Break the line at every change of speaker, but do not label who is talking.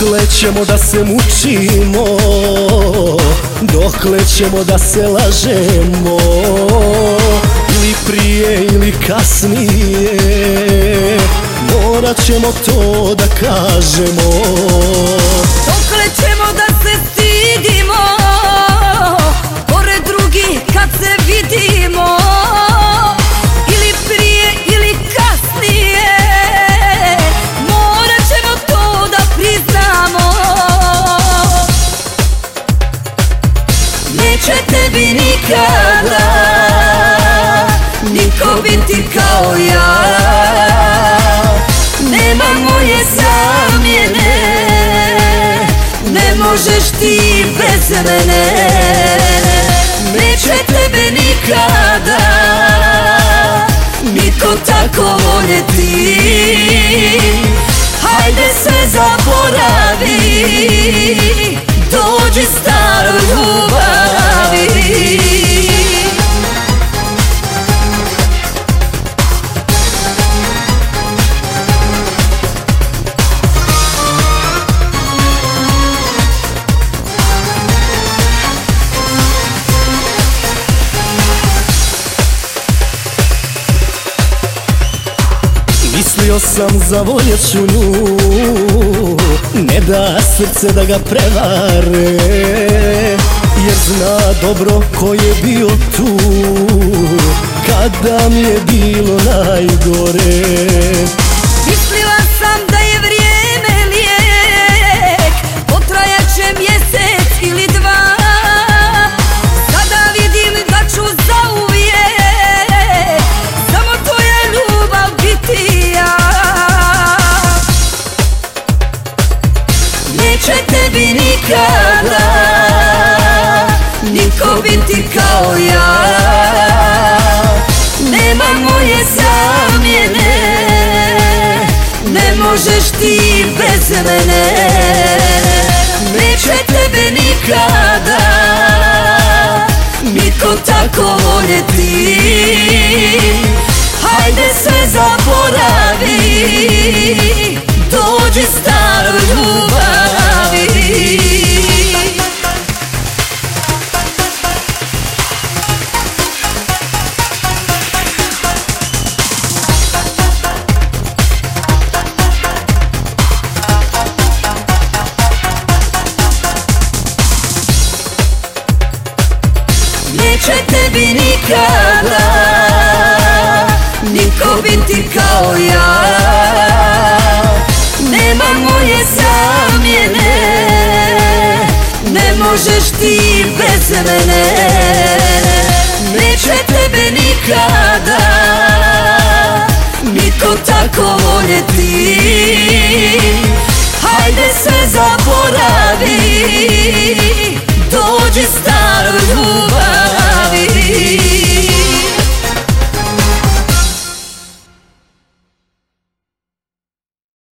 Dokle ćemo da se mučimo? Dokle ćemo da se lažemo? Ili prije ili kasnije? Morat ćemo to da kažemo
Tebi nikada Niko biti kao ja. Nema moje zamjene Ne možeš ti bez mene. Neće tebe nikada Niko tako voljeti. Hajde sve zaboravi
Mislio sam zavoljet ću nju. Ne da srce da ga prevare. Jer zna dobro ko je bio tu. Kada mi je bilo najgore
možeš ti bez mene. Neće tebe nikada. Niko tako voljeti Hajde sve zaboravi Neće tebi nikada Niko biti kao ja. Nema moje zamjene Ne možeš ti bez mene. Neće tebe nikada Niko tako voljeti